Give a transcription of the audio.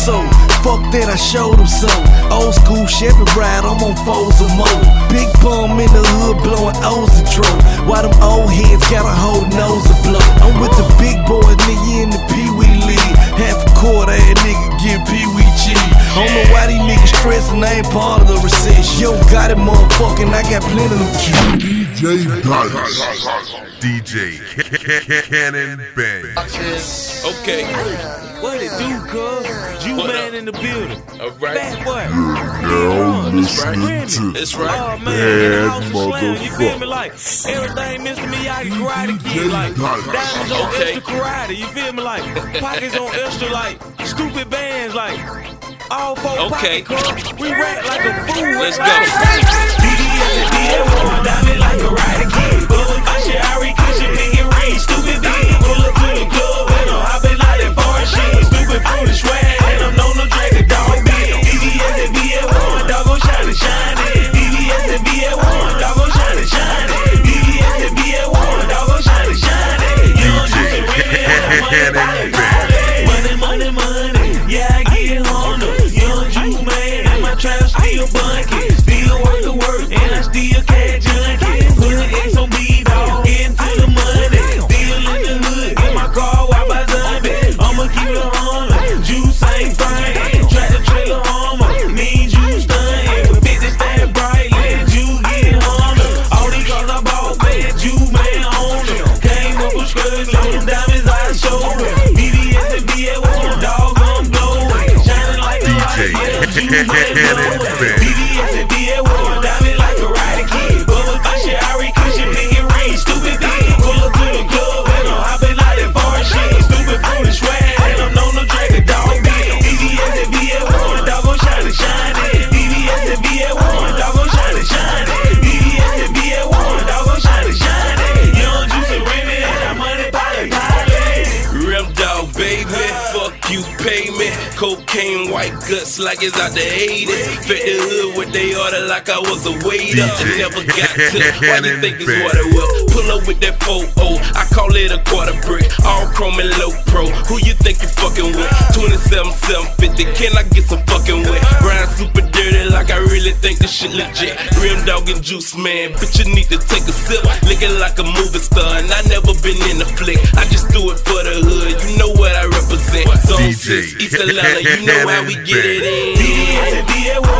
soul. Fuck that, I showed them some. Old school Chevy ride, I'm on foes or more. Big bum in the hood blowing O's drum. Why them old heads got a whole nose to blow? I'm with the big boys, niggas stressing, I ain't part of the recession. Yo, got it, motherfucking, I got plenty of them kids. DJ Dice. DJ Cannon Bang. Okay. What it do, cuz? You What man up? in the building. All right. Bad boy. Now listening to That's Oh right. man, in the house Bad of slam, you feel me? Like everything Mr. Miyagi karate kid, like diamonds on Okay. extra karate, you feel me? Like pockets on extra, like stupid bands, like all four Okay. pocket cups. We rap like a fool. Let's go. BDS and DL1, diamond like a karate trap still bunky. Still work the work, and I still catch junkie. Put an X on me, dog. Get into the money. Still in the hood, in my car, while by zombie. I'ma keep it on. Juice ain't fine. Track the trailer armor. Mean juice stunting. With bitches stand bright, let juice get on them. All these cars I bought, man, juice man on them. Came up with skirts, on diamonds I showed them. BBS and BS1, Cocaine, white guts like it's out the 80s. Fit the hood with they order like I was a waiter. Never got to. Why you think it's it will? Pull up with that 4 I call it a quarter brick. All chrome and low pro. Who you think you fucking with? 27, 750. Can I get some fucking wet? Grind super dirty like I really think this shit legit. Rim dog and juice, man. Bitch, you need to take a sip. Looking like a movie star, and I never been in a flick. I just do it for the hood. Represent. Zone DJ 6, East Atlanta. You know how we get it in. BBS and BS1,